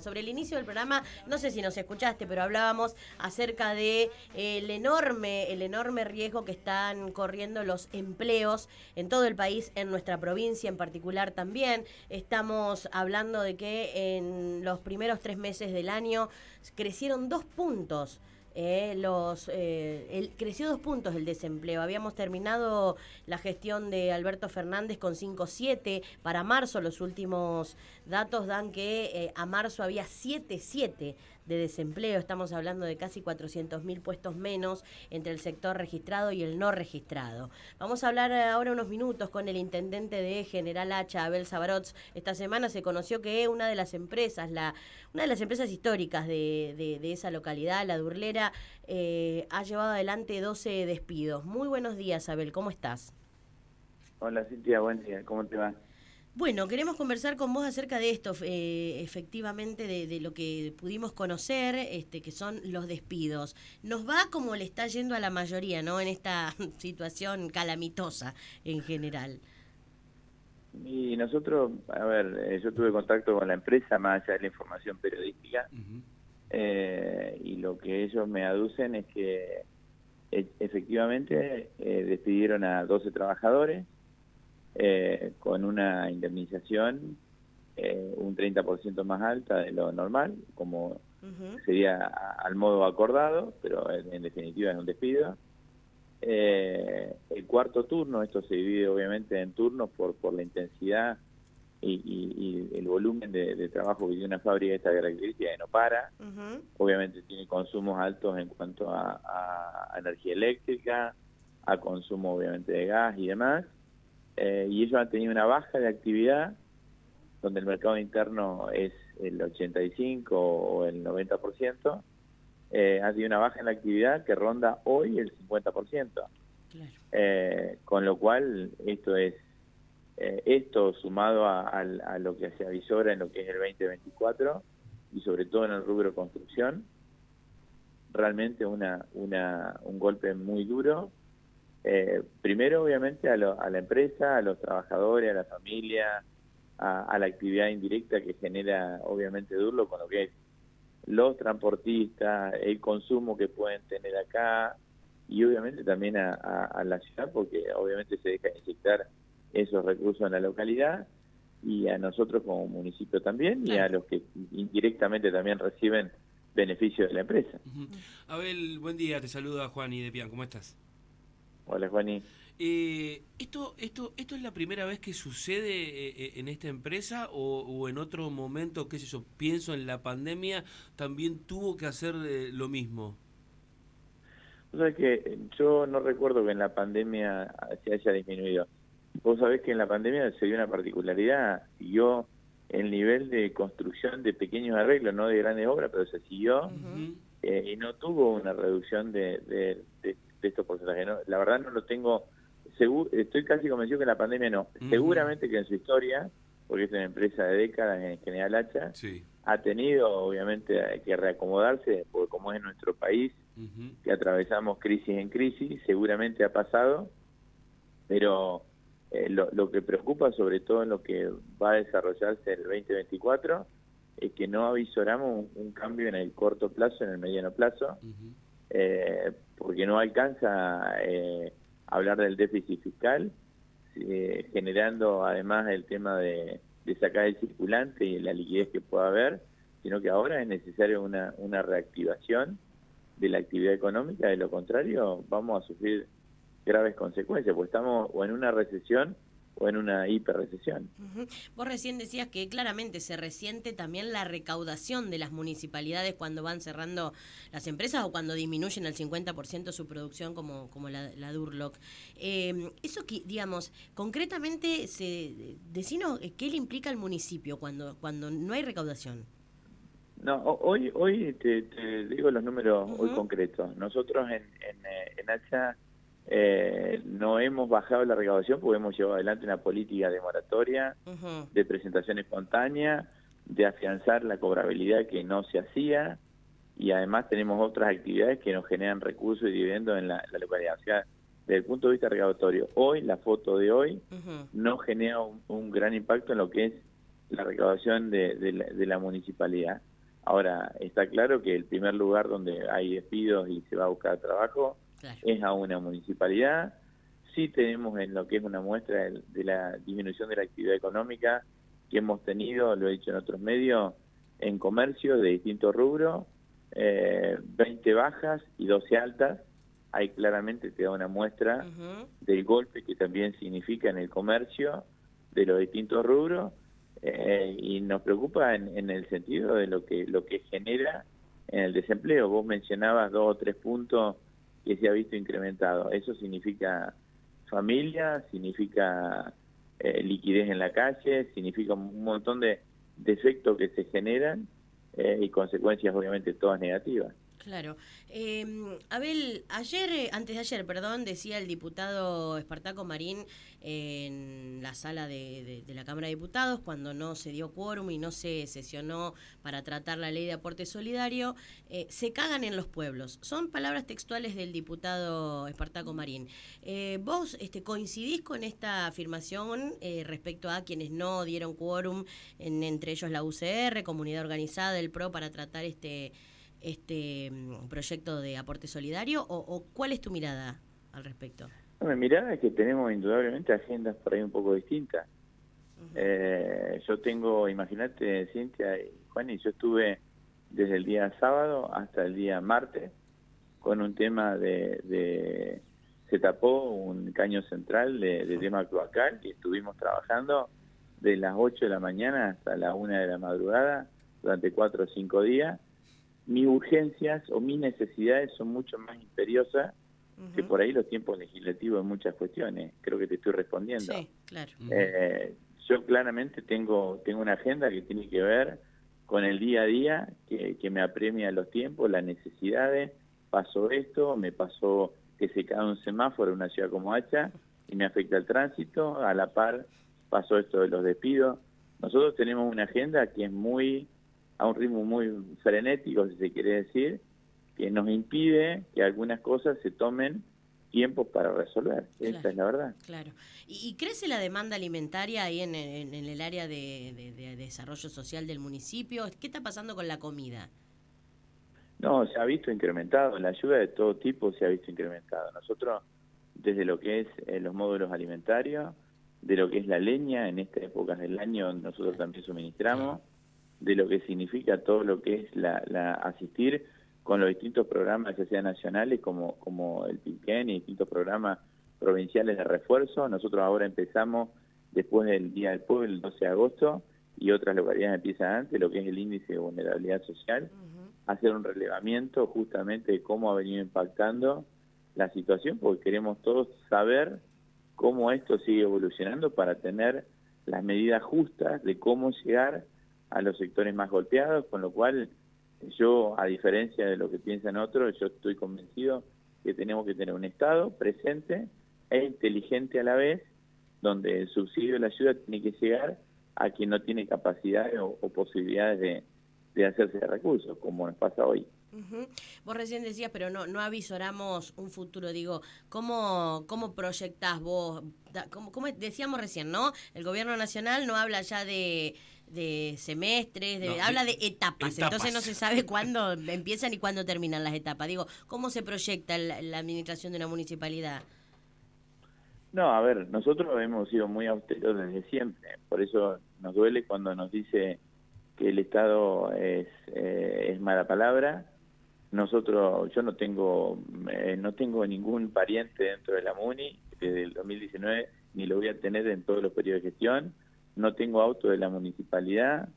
Sobre el inicio del programa, no sé si nos escuchaste, pero hablábamos acerca de eh, el enorme, el enorme riesgo que están corriendo los empleos en todo el país, en nuestra provincia en particular también. Estamos hablando de que en los primeros tres meses del año crecieron dos puntos eh, eh, creció dos puntos el desempleo. Habíamos terminado la gestión de Alberto Fernández con 5,7 para marzo. Los últimos datos dan que eh, a marzo había 7,7 de desempleo. Estamos hablando de casi 400.000 puestos menos entre el sector registrado y el no registrado. Vamos a hablar ahora unos minutos con el intendente de General Hacha, Abel Sabarots. Esta semana se conoció que una de las empresas, la, una de las empresas históricas de, de, esa localidad, la Durlera, eh, ha llevado adelante 12 despidos. Muy buenos días, Abel, ¿cómo estás? Hola Cintia, buen día, ¿cómo te va? Bueno, queremos conversar con vos acerca de esto, eh, efectivamente, de, lo que pudimos conocer, este, que son los despidos. Nos va como le está yendo a la mayoría, ¿no? En esta situación calamitosa en general. Y nosotros, a ver, eh, yo tuve contacto con la empresa, más allá de la información periodística, eh, y lo que ellos me aducen es que efectivamente despidieron a 12 trabajadores, eh, con una indemnización eh, un 30% más alta de lo normal, como sería al modo acordado, pero en, definitiva es un despido. Eh, el cuarto turno, esto se divide obviamente en turnos por, por la intensidad y, el volumen de, trabajo que tiene una fábrica de esta característica que no para. Obviamente tiene consumos altos en cuanto a energía eléctrica, a consumo obviamente de gas y demás. Eh, y ellos han tenido una baja de actividad, donde el mercado interno es el 85 o el 90%, eh, ha tenido una baja en la actividad que ronda hoy el 50%. Eh, con lo cual, esto es eh, esto sumado a, lo que se avisora en lo que es el 2024 y sobre todo en el rubro construcción, realmente una, una, un golpe muy duro. Eh, primero, obviamente, a, la empresa, a los trabajadores, a la familia, a, la actividad indirecta que genera, obviamente, Durlo, con lo que es los transportistas, el consumo que pueden tener acá y obviamente también a, la ciudad, porque obviamente se deja inyectar esos recursos en la localidad y a nosotros como municipio también y a los que indirectamente también reciben beneficios de la empresa. Abel, buen día, te saluda Juan y Depian, ¿cómo estás? Hola, Juaní. Eh, ¿esto, esto, ¿Esto es la primera vez que sucede eh, eh, en esta empresa o, en otro momento, qué sé yo, pienso en la pandemia, también tuvo que hacer lo mismo? O sea que yo no recuerdo que en la pandemia se haya disminuido. Vos sabés que en la pandemia se dio una particularidad, siguió el nivel de construcción de pequeños arreglos, no de grandes obras, pero se siguió y no tuvo una reducción de de estos porcentajes. ¿no? La verdad no lo tengo, seguro, estoy casi convencido que en la pandemia no. Seguramente que en su historia, porque es una empresa de décadas en General Hacha, ha tenido obviamente que reacomodarse, porque como es nuestro país, que atravesamos crisis en crisis, seguramente ha pasado, pero eh, lo, lo, que preocupa sobre todo en lo que va a desarrollarse el 2024 es que no avisoramos un, cambio en el corto plazo, en el mediano plazo, eh, porque no alcanza eh, hablar del déficit fiscal, eh, generando además el tema de, sacar el circulante y la liquidez que pueda haber, sino que ahora es necesaria una, una reactivación de la actividad económica, de lo contrario vamos a sufrir graves consecuencias, porque estamos o en una recesión o en una hiperrecesión. Vos recién decías que claramente se resiente también la recaudación de las municipalidades cuando van cerrando las empresas o cuando disminuyen al 50% su producción como, como la, la Durlock. Eh, eso que, digamos, concretamente, se, decinos qué le implica al municipio cuando, cuando no hay recaudación. No, hoy, hoy te, digo los números muy concretos. Nosotros en, en, eh, en Hacha eh, no hemos bajado la recaudación porque hemos llevado adelante una política de moratoria, de presentación espontánea, de afianzar la cobrabilidad que no se hacía y además tenemos otras actividades que nos generan recursos y dividendos en la, localidad. O sea, desde el punto de vista recaudatorio, hoy, la foto de hoy, no genera un, gran impacto en lo que es la recaudación de, la, municipalidad. Ahora, está claro que el primer lugar donde hay despidos y se va a buscar trabajo es a una municipalidad. Sí tenemos en lo que es una muestra de, la disminución de la actividad económica que hemos tenido, lo he dicho en otros medios, en comercio de distintos rubros, eh, 20 bajas y 12 altas. Ahí claramente te da una muestra del golpe que también significa en el comercio de los distintos rubros eh, y nos preocupa en, el sentido de lo que lo que genera en el desempleo. Vos mencionabas dos o tres puntos que se ha visto incrementado. Eso significa familia, significa eh, liquidez en la calle, significa un montón de, defectos que se generan eh, y consecuencias obviamente todas negativas. Claro. Eh, Abel, ayer, eh, antes de ayer, perdón, decía el diputado Espartaco Marín en la sala de, la Cámara de Diputados, cuando no se dio quórum y no se sesionó para tratar la ley de aporte solidario, eh, se cagan en los pueblos. Son palabras textuales del diputado Espartaco Marín. Eh, ¿Vos este, coincidís con esta afirmación respecto a quienes no dieron quórum, entre ellos la UCR, Comunidad Organizada, el PRO, para tratar este este mm, proyecto de aporte solidario o, cuál es tu mirada al respecto? mi mirada es que tenemos indudablemente agendas por ahí un poco distintas. Eh, yo tengo, imagínate, Cintia y Juan, y yo estuve desde el día sábado hasta el día martes con un tema de, se tapó un caño central de, de tema cloacal y estuvimos trabajando de las 8 de la mañana hasta la 1 de la madrugada durante 4 o 5 días mis urgencias o mis necesidades son mucho más imperiosas que por ahí los tiempos legislativos en muchas cuestiones. Creo que te estoy respondiendo. Sí, claro. Eh, yo claramente tengo, tengo una agenda que tiene que ver con el día a día, que, que me apremia los tiempos, las necesidades. Pasó esto, me pasó que se cae un semáforo en una ciudad como Hacha y me afecta el tránsito. A la par pasó esto de los despidos. Nosotros tenemos una agenda que es muy a un ritmo muy frenético, si se quiere decir, que nos impide que algunas cosas se tomen tiempo para resolver. Esa es la verdad. Claro. ¿Y, crece la demanda alimentaria ahí en, el área de, desarrollo social del municipio? ¿Qué está pasando con la comida? No, se ha visto incrementado. La ayuda de todo tipo se ha visto incrementada. Nosotros, desde lo que es eh, los módulos alimentarios, de lo que es la leña, en esta época del año nosotros también suministramos de lo que significa todo lo que es la, asistir con los distintos programas, ya sean nacionales como, como el PIQUEN y distintos programas provinciales de refuerzo. Nosotros ahora empezamos, después del Día del Pueblo, el 12 de agosto, y otras localidades empiezan antes, lo que es el índice de vulnerabilidad social, hacer un relevamiento justamente de cómo ha venido impactando la situación, porque queremos todos saber cómo esto sigue evolucionando para tener las medidas justas de cómo llegar a los sectores más golpeados, con lo cual yo, a diferencia de lo que piensan otros, yo estoy convencido que tenemos que tener un Estado presente e inteligente a la vez, donde el subsidio y la ayuda tiene que llegar a quien no tiene capacidades o, posibilidades de, de hacerse de recursos, como nos pasa hoy. Vos recién decías, pero no no avisoramos un futuro. Digo, ¿cómo, cómo proyectás vos? Como, como decíamos recién, ¿no? El gobierno nacional no habla ya de, de semestres, de, habla de etapas, entonces no se sabe cuándo empiezan y cuándo terminan las etapas. Digo, ¿cómo se proyecta la, administración de una municipalidad? No, a ver, nosotros hemos sido muy austeros desde siempre, por eso nos duele cuando nos dice que el Estado es, eh, es mala palabra. Nosotros, yo no tengo, eh, no tengo ningún pariente dentro de la MUNI desde el 2019, ni lo voy a tener en todos los periodos de gestión no tengo auto de la municipalidad,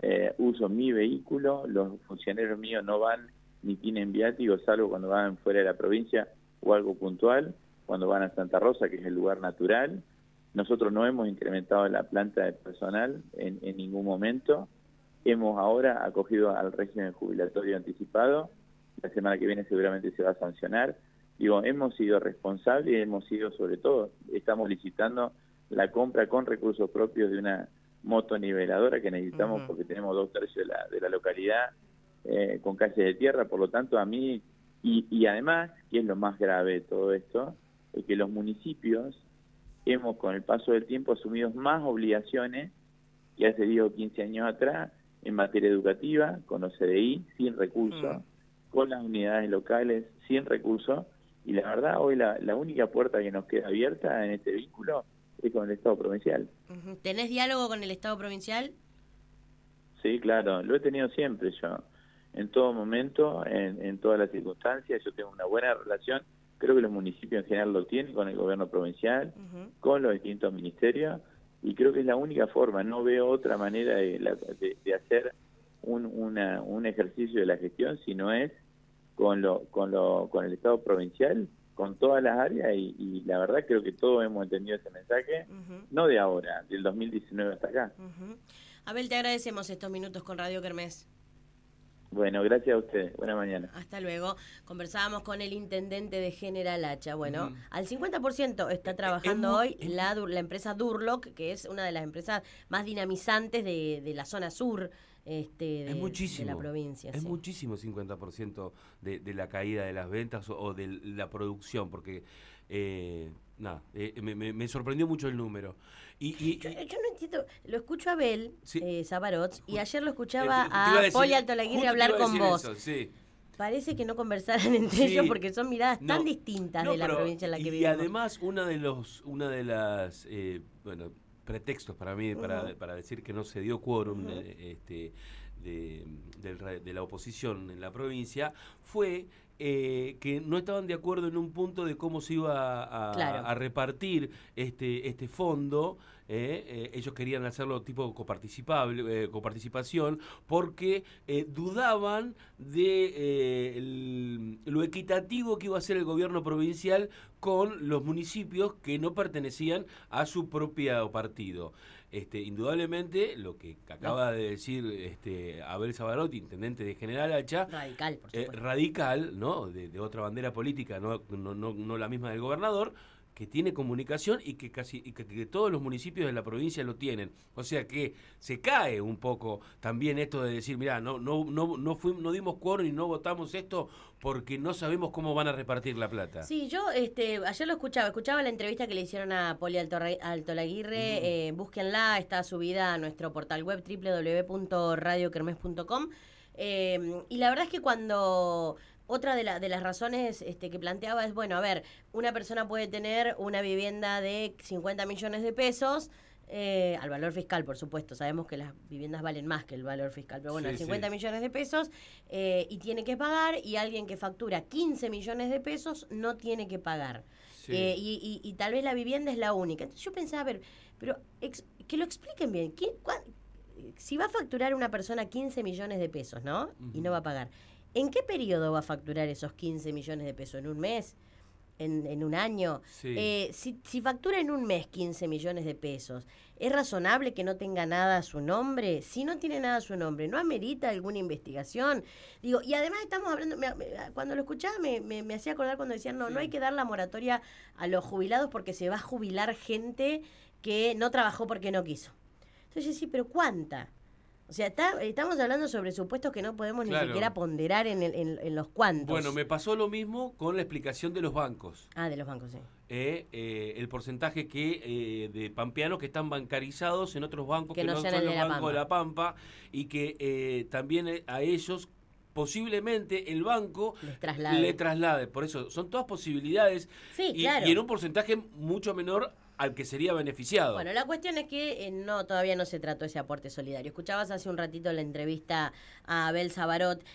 eh, uso mi vehículo, los funcionarios míos no van ni tienen viáticos, salvo cuando van fuera de la provincia o algo puntual, cuando van a Santa Rosa, que es el lugar natural. Nosotros no hemos incrementado la planta de personal en, en ningún momento. Hemos ahora acogido al régimen jubilatorio anticipado. La semana que viene seguramente se va a sancionar. Digo, hemos sido responsables y hemos sido, sobre todo, estamos licitando la compra con recursos propios de una moto niveladora que necesitamos porque tenemos dos tercios de la, de la localidad eh, con calles de tierra, por lo tanto a mí, y, y además, que es lo más grave de todo esto, es que los municipios hemos con el paso del tiempo asumido más obligaciones que hace 10 o 15 años atrás en materia educativa, con OCDI, sin recursos, con las unidades locales, sin recursos, y la verdad hoy la, la única puerta que nos queda abierta en este vínculo es con el Estado provincial. ¿Tenés diálogo con el Estado provincial? Sí, claro, lo he tenido siempre yo, en todo momento, en, en todas las circunstancias, yo tengo una buena relación, creo que los municipios en general lo tienen con el gobierno provincial, con los distintos ministerios, y creo que es la única forma, no veo otra manera de, de, hacer un, una, un ejercicio de la gestión si no es con, lo, con, lo, con el Estado provincial, con todas las áreas y, la verdad creo que todos hemos entendido ese mensaje, no de ahora, del 2019 hasta acá. Abel, te agradecemos estos minutos con Radio Kermés. Bueno, gracias a ustedes. Buena mañana. Hasta luego. Conversábamos con el intendente de General Hacha. Bueno, al 50% está trabajando hoy la, la empresa Durlock, que es una de las empresas más dinamizantes de, de la zona sur este, de, de, la provincia. Es muchísimo 50% de, de la caída de las ventas o, de la producción, porque eh, nada, eh, me, sorprendió mucho el número. Y, yo, no entiendo, lo escucho a Abel eh, y ayer lo escuchaba a, Poli Alto Laguirre hablar con vos. Parece que no conversaran entre ellos porque son miradas tan distintas de la provincia en la que vivimos. Y además una de los una de las eh, bueno pretextos para mí para, para, decir que no se dio quórum este, de, de, la oposición en la provincia fue eh, que no estaban de acuerdo en un punto de cómo se iba a, repartir este, este fondo. Eh, eh, ellos querían hacerlo tipo coparticipable, coparticipación, porque dudaban de lo equitativo que iba a ser el gobierno provincial con los municipios que no pertenecían a su propio partido. Este, indudablemente, lo que acaba de decir este, Abel Sabarotti, intendente de General Hacha, radical, eh, radical, ¿no? De, otra bandera política, no, no, no la misma del gobernador, que tiene comunicación y que casi y que, todos los municipios de la provincia lo tienen. O sea que se cae un poco también esto de decir, mira, no no no no fuimos, no dimos quórum y no votamos esto porque no sabemos cómo van a repartir la plata. Sí, yo este ayer lo escuchaba, escuchaba la entrevista que le hicieron a Poli Alto, Alto Laguirre, eh, búsquenla, está subida a nuestro portal web www.radiokermes.com eh, y la verdad es que cuando otra de, de las razones este, que planteaba es, bueno, a ver, una persona puede tener una vivienda de 50 millones de pesos, eh, al valor fiscal, por supuesto, sabemos que las viviendas valen más que el valor fiscal, pero bueno, 50 millones de pesos eh, y tiene que pagar y alguien que factura 15 millones de pesos no tiene que pagar. Eh, y, tal vez la vivienda es la única. Entonces yo pensaba, a ver, pero que lo expliquen bien. si va a facturar una persona 15 millones de pesos, ¿no? Y no va a pagar. ¿En qué periodo va a facturar esos 15 millones de pesos? ¿En un mes? ¿En, un año? Eh, si, factura en un mes 15 millones de pesos, ¿es razonable que no tenga nada a su nombre? Si no tiene nada a su nombre, ¿no amerita alguna investigación? Digo, y además estamos hablando, cuando lo escuchaba me, me, hacía acordar cuando decían, no, no hay que dar la moratoria a los jubilados porque se va a jubilar gente que no trabajó porque no quiso. Entonces, sí, pero ¿cuánta? O sea, estamos hablando sobre supuestos que no podemos ni siquiera ponderar en, en, los cuantos. Bueno, me pasó lo mismo con la explicación de los bancos. Ah, de los bancos, sí. Eh, eh, el porcentaje que eh, de pampeanos que están bancarizados en otros bancos que, no, son los bancos de la Pampa y que también a ellos posiblemente el banco le traslade. Por eso, son todas posibilidades sí, y, claro. y en un porcentaje mucho menor al que sería beneficiado. Bueno, la cuestión es que eh, no todavía no se trató ese aporte solidario. Escuchabas hace un ratito la entrevista a Abel Sabarot